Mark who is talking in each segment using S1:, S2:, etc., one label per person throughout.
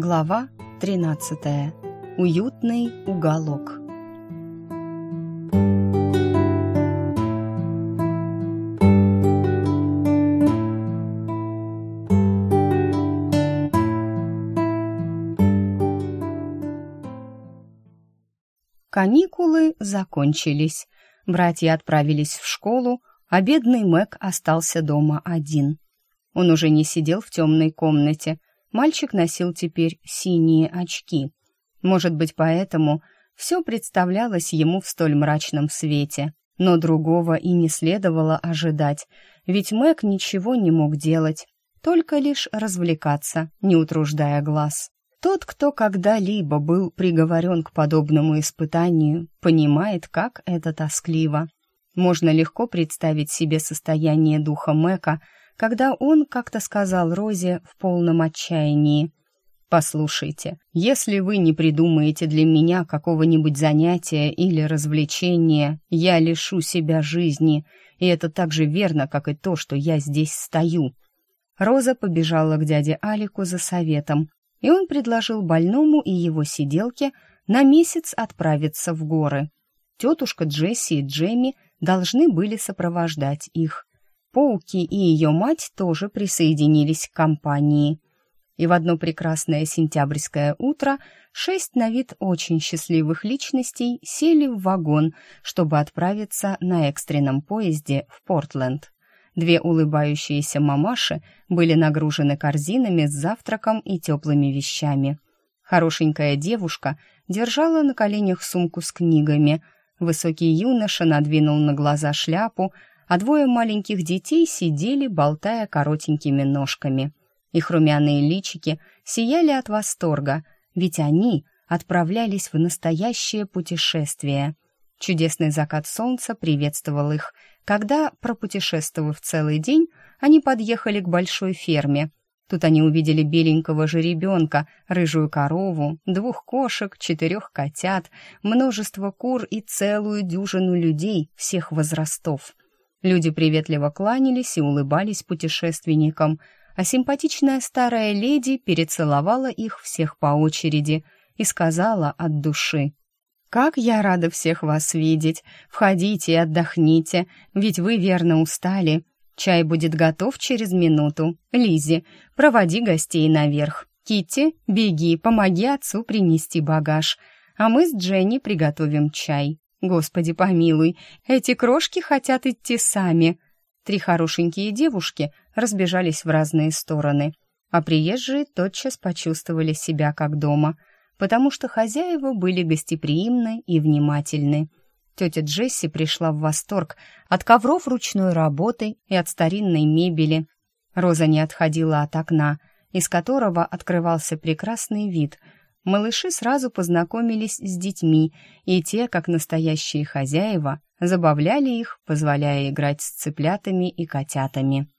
S1: Глава 13. Уютный уголок. Каникулы закончились. Братья отправились в школу, а бедный Мэг остался дома один. Он уже не сидел в темной комнате. Мальчик носил теперь синие очки. Может быть, поэтому все представлялось ему в столь мрачном свете. Но другого и не следовало ожидать, ведь Мэг ничего не мог делать, только лишь развлекаться, не утруждая глаз. Тот, кто когда-либо был приговорен к подобному испытанию, понимает, как это тоскливо. Можно легко представить себе состояние духа Мэка, когда он как-то сказал Розе в полном отчаянии. «Послушайте, если вы не придумаете для меня какого-нибудь занятия или развлечения, я лишу себя жизни, и это так же верно, как и то, что я здесь стою». Роза побежала к дяде Алику за советом, и он предложил больному и его сиделке на месяц отправиться в горы. Тетушка Джесси и Джемми должны были сопровождать их. Пауки и ее мать тоже присоединились к компании. И в одно прекрасное сентябрьское утро шесть на вид очень счастливых личностей сели в вагон, чтобы отправиться на экстренном поезде в Портленд. Две улыбающиеся мамаши были нагружены корзинами с завтраком и теплыми вещами. Хорошенькая девушка держала на коленях сумку с книгами. Высокий юноша надвинул на глаза шляпу, а двое маленьких детей сидели, болтая коротенькими ножками. Их румяные личики сияли от восторга, ведь они отправлялись в настоящее путешествие. Чудесный закат солнца приветствовал их, когда, пропутешествовав целый день, они подъехали к большой ферме. Тут они увидели беленького жеребенка, рыжую корову, двух кошек, четырех котят, множество кур и целую дюжину людей всех возрастов — Люди приветливо кланялись и улыбались путешественникам, а симпатичная старая леди перецеловала их всех по очереди и сказала от души. «Как я рада всех вас видеть! Входите и отдохните, ведь вы верно устали. Чай будет готов через минуту. Лизи, проводи гостей наверх. Китти, беги, помоги отцу принести багаж, а мы с Дженни приготовим чай». Господи помилуй, эти крошки хотят идти сами. Три хорошенькие девушки разбежались в разные стороны, а приезжие тотчас почувствовали себя как дома, потому что хозяева были гостеприимны и внимательны. Тетя Джесси пришла в восторг от ковров ручной работы и от старинной мебели. Роза не отходила от окна, из которого открывался прекрасный вид — малыши сразу познакомились с детьми, и те, как настоящие хозяева, забавляли их, позволяя играть с цыплятами и котятами.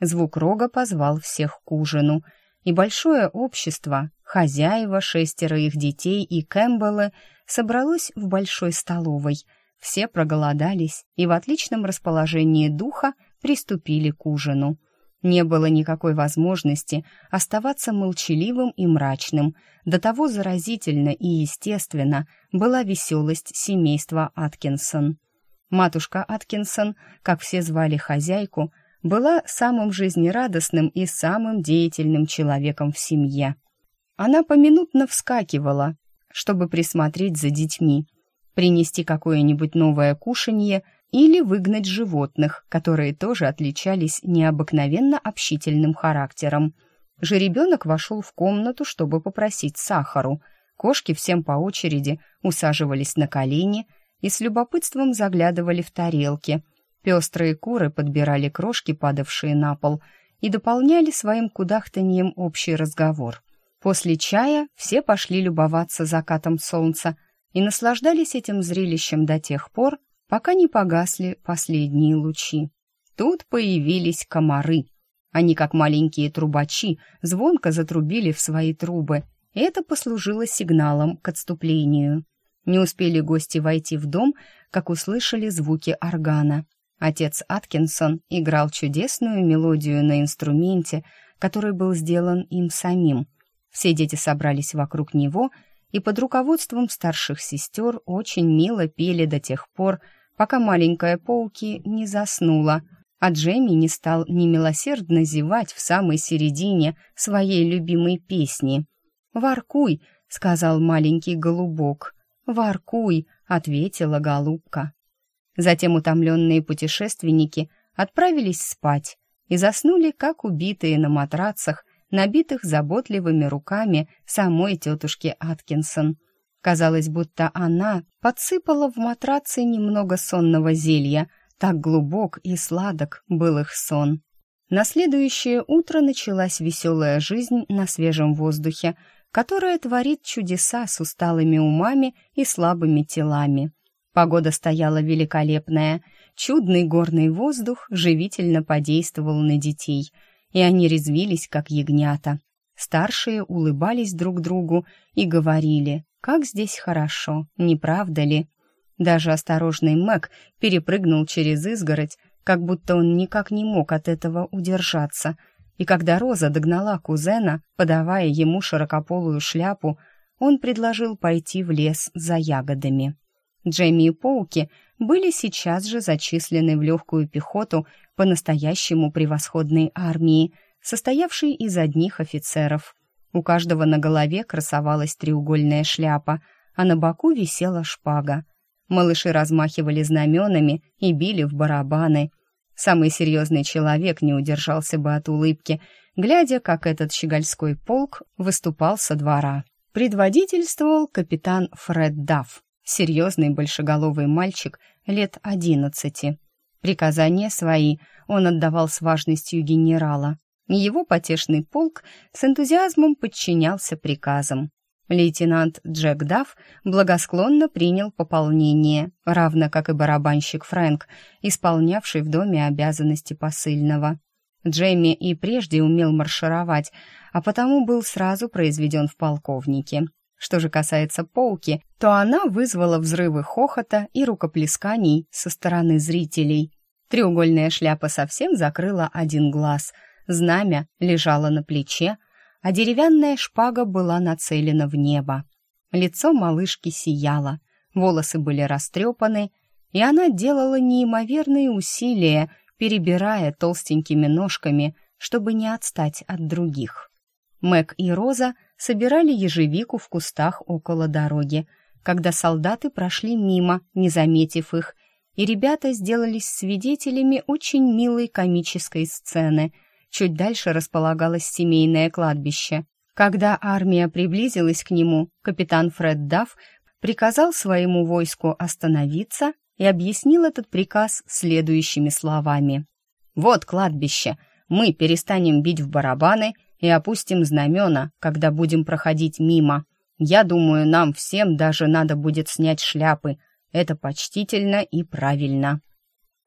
S1: Звук рога позвал всех к ужину, и большое общество, хозяева, шестеро их детей и Кэмпбеллы, собралось в большой столовой. Все проголодались и в отличном расположении духа приступили к ужину. Не было никакой возможности оставаться молчаливым и мрачным. До того заразительно и естественно была веселость семейства Аткинсон. Матушка Аткинсон, как все звали хозяйку, была самым жизнерадостным и самым деятельным человеком в семье. Она поминутно вскакивала, чтобы присмотреть за детьми, принести какое-нибудь новое кушанье – или выгнать животных, которые тоже отличались необыкновенно общительным характером. Жеребенок вошел в комнату, чтобы попросить сахару. Кошки всем по очереди усаживались на колени и с любопытством заглядывали в тарелки. Пестрые куры подбирали крошки, падавшие на пол, и дополняли своим кудахтаньем общий разговор. После чая все пошли любоваться закатом солнца и наслаждались этим зрелищем до тех пор, пока не погасли последние лучи. Тут появились комары. Они, как маленькие трубачи, звонко затрубили в свои трубы. Это послужило сигналом к отступлению. Не успели гости войти в дом, как услышали звуки органа. Отец Аткинсон играл чудесную мелодию на инструменте, который был сделан им самим. Все дети собрались вокруг него и под руководством старших сестер очень мило пели до тех пор, пока маленькая Поуки не заснула, а Джейми не стал немилосердно зевать в самой середине своей любимой песни. «Воркуй!» — сказал маленький голубок. «Воркуй!» — ответила голубка. Затем утомленные путешественники отправились спать и заснули, как убитые на матрацах, набитых заботливыми руками самой тетушки Аткинсон. Казалось, будто она подсыпала в матрацы немного сонного зелья, так глубок и сладок был их сон. На следующее утро началась веселая жизнь на свежем воздухе, которая творит чудеса с усталыми умами и слабыми телами. Погода стояла великолепная, чудный горный воздух живительно подействовал на детей — и они резвились, как ягнята. Старшие улыбались друг другу и говорили, как здесь хорошо, не правда ли? Даже осторожный Мэг перепрыгнул через изгородь, как будто он никак не мог от этого удержаться. И когда Роза догнала кузена, подавая ему широкополую шляпу, он предложил пойти в лес за ягодами. Джейми и Поуки были сейчас же зачислены в легкую пехоту по-настоящему превосходной армии, состоявшей из одних офицеров. У каждого на голове красовалась треугольная шляпа, а на боку висела шпага. Малыши размахивали знаменами и били в барабаны. Самый серьезный человек не удержался бы от улыбки, глядя, как этот щегольской полк выступал со двора. Предводительствовал капитан Фред Дафф, серьезный большеголовый мальчик лет одиннадцати. Приказания свои он отдавал с важностью генерала. Его потешный полк с энтузиазмом подчинялся приказам. Лейтенант Джек Дафф благосклонно принял пополнение, равно как и барабанщик Фрэнк, исполнявший в доме обязанности посыльного. Джейми и прежде умел маршировать, а потому был сразу произведен в полковнике. Что же касается Поуки, то она вызвала взрывы хохота и рукоплесканий со стороны зрителей. Треугольная шляпа совсем закрыла один глаз, знамя лежало на плече, а деревянная шпага была нацелена в небо. Лицо малышки сияло, волосы были растрепаны, и она делала неимоверные усилия, перебирая толстенькими ножками, чтобы не отстать от других. Мэг и Роза собирали ежевику в кустах около дороги, когда солдаты прошли мимо, не заметив их, и ребята сделались свидетелями очень милой комической сцены. Чуть дальше располагалось семейное кладбище. Когда армия приблизилась к нему, капитан Фред Дафф приказал своему войску остановиться и объяснил этот приказ следующими словами. «Вот кладбище. Мы перестанем бить в барабаны и опустим знамена, когда будем проходить мимо. Я думаю, нам всем даже надо будет снять шляпы. Это почтительно и правильно».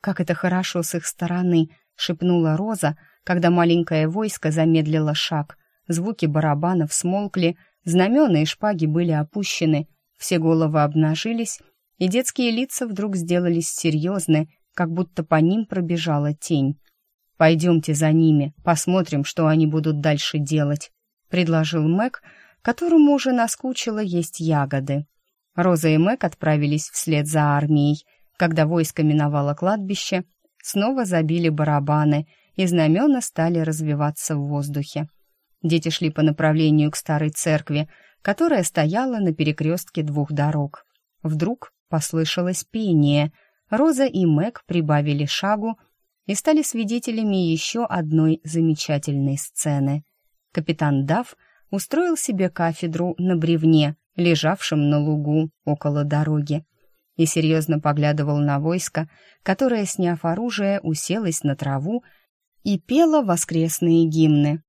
S1: «Как это хорошо с их стороны!» — шепнула Роза, когда маленькое войско замедлило шаг. Звуки барабанов смолкли, знамена и шпаги были опущены, все головы обнажились, и детские лица вдруг сделались серьезны, как будто по ним пробежала тень. «Пойдемте за ними, посмотрим, что они будут дальше делать», — предложил Мэг, которому уже наскучило есть ягоды. Роза и Мэг отправились вслед за армией. Когда войско миновало кладбище, снова забили барабаны, и знамена стали развиваться в воздухе. Дети шли по направлению к старой церкви, которая стояла на перекрестке двух дорог. Вдруг послышалось пение. Роза и Мэг прибавили шагу, и стали свидетелями еще одной замечательной сцены. Капитан Дав устроил себе кафедру на бревне, лежавшем на лугу около дороги, и серьезно поглядывал на войско, которое, сняв оружие, уселось на траву и пело воскресные гимны.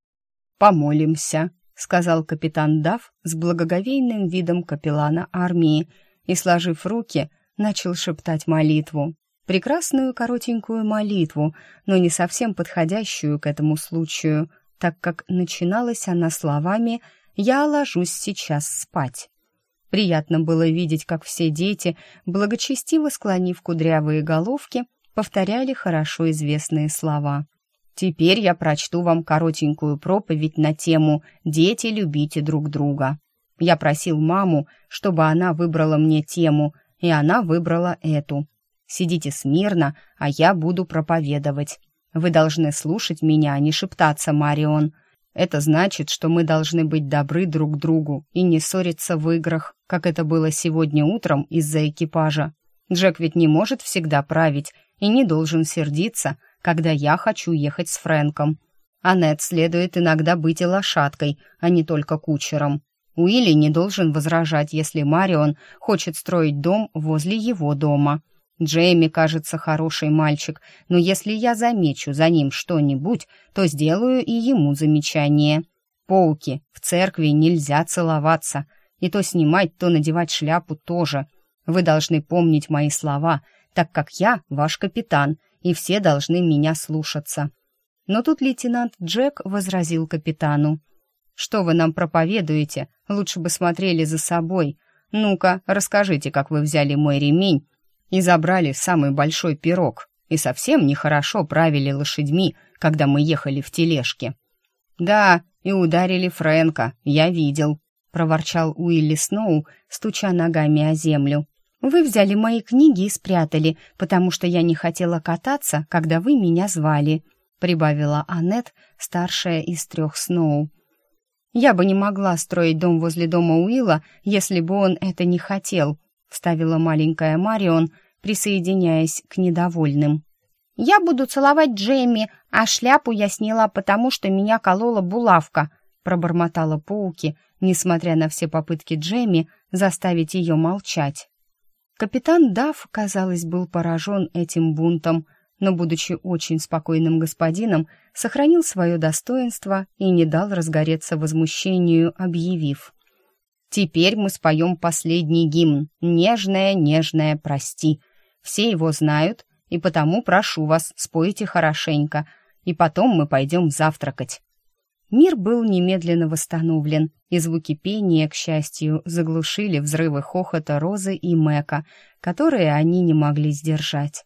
S1: «Помолимся», — сказал капитан Дав с благоговейным видом капеллана армии и, сложив руки, начал шептать молитву прекрасную коротенькую молитву, но не совсем подходящую к этому случаю, так как начиналась она словами «Я ложусь сейчас спать». Приятно было видеть, как все дети, благочестиво склонив кудрявые головки, повторяли хорошо известные слова. Теперь я прочту вам коротенькую проповедь на тему «Дети, любите друг друга». Я просил маму, чтобы она выбрала мне тему, и она выбрала эту. Сидите смирно, а я буду проповедовать. Вы должны слушать меня, а не шептаться, Марион. Это значит, что мы должны быть добры друг другу и не ссориться в играх, как это было сегодня утром из-за экипажа. Джек ведь не может всегда править и не должен сердиться, когда я хочу ехать с Фрэнком. А Нед следует иногда быть и лошадкой, а не только кучером. Уилли не должен возражать, если Марион хочет строить дом возле его дома. Джейми кажется хороший мальчик, но если я замечу за ним что-нибудь, то сделаю и ему замечание. Поуки, в церкви нельзя целоваться, и то снимать, то надевать шляпу тоже. Вы должны помнить мои слова, так как я ваш капитан, и все должны меня слушаться. Но тут лейтенант Джек возразил капитану. «Что вы нам проповедуете? Лучше бы смотрели за собой. Ну-ка, расскажите, как вы взяли мой ремень и забрали самый большой пирог, и совсем нехорошо правили лошадьми, когда мы ехали в тележке». «Да, и ударили Фрэнка, я видел», — проворчал Уилли Сноу, стуча ногами о землю. «Вы взяли мои книги и спрятали, потому что я не хотела кататься, когда вы меня звали», — прибавила Аннет, старшая из трех Сноу. «Я бы не могла строить дом возле дома Уилла, если бы он это не хотел», — вставила маленькая Марион, присоединяясь к недовольным. «Я буду целовать Джейми, а шляпу я сняла, потому что меня колола булавка», — пробормотала Пауки, несмотря на все попытки Джейми заставить ее молчать. Капитан Дафф, казалось, был поражен этим бунтом, но, будучи очень спокойным господином, сохранил свое достоинство и не дал разгореться возмущению, объявив. «Теперь мы споем последний гимн «Нежная, нежная, прости». Все его знают, и потому прошу вас, спойте хорошенько, и потом мы пойдем завтракать». Мир был немедленно восстановлен, и звуки пения, к счастью, заглушили взрывы хохота Розы и Мэка, которые они не могли сдержать.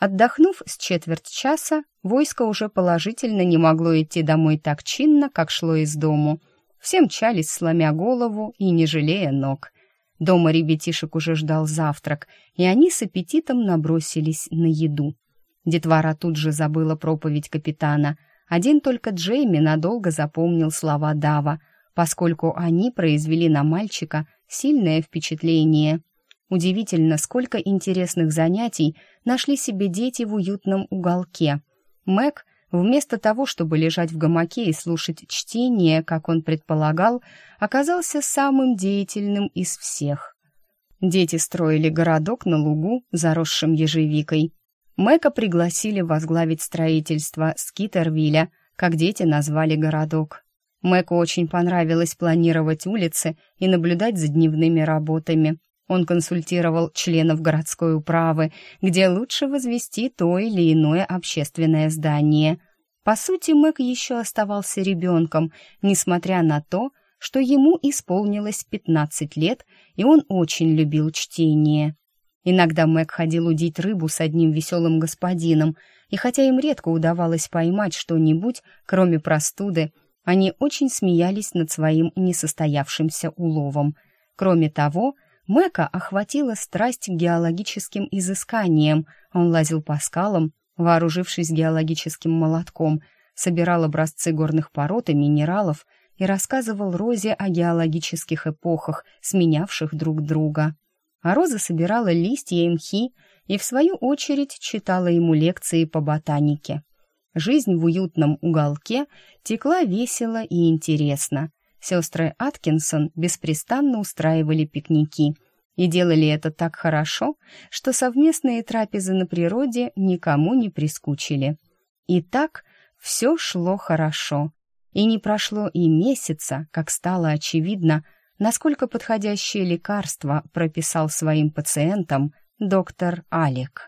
S1: Отдохнув с четверть часа, войско уже положительно не могло идти домой так чинно, как шло из дому. Все мчались, сломя голову и не жалея ног. Дома ребятишек уже ждал завтрак, и они с аппетитом набросились на еду. Детвора тут же забыла проповедь капитана. Один только Джейми надолго запомнил слова Дава, поскольку они произвели на мальчика сильное впечатление. Удивительно, сколько интересных занятий нашли себе дети в уютном уголке. Мэг, вместо того, чтобы лежать в гамаке и слушать чтение, как он предполагал, оказался самым деятельным из всех. Дети строили городок на лугу, заросшем ежевикой. Мэка пригласили возглавить строительство Скитервилля, как дети назвали городок. Мэку очень понравилось планировать улицы и наблюдать за дневными работами. Он консультировал членов городской управы, где лучше возвести то или иное общественное здание. По сути, Мэг еще оставался ребенком, несмотря на то, что ему исполнилось 15 лет, и он очень любил чтение. Иногда Мэг ходил удить рыбу с одним веселым господином, и хотя им редко удавалось поймать что-нибудь, кроме простуды, они очень смеялись над своим несостоявшимся уловом. Кроме того, Мэка охватила страсть к геологическим изысканиям. Он лазил по скалам, вооружившись геологическим молотком, собирал образцы горных пород и минералов и рассказывал Розе о геологических эпохах, сменявших друг друга. А Роза собирала листья и мхи и, в свою очередь, читала ему лекции по ботанике. Жизнь в уютном уголке текла весело и интересно. Сестры Аткинсон беспрестанно устраивали пикники и делали это так хорошо, что совместные трапезы на природе никому не прискучили. И так все шло хорошо. И не прошло и месяца, как стало очевидно, насколько подходящее лекарство прописал своим пациентам доктор Алек.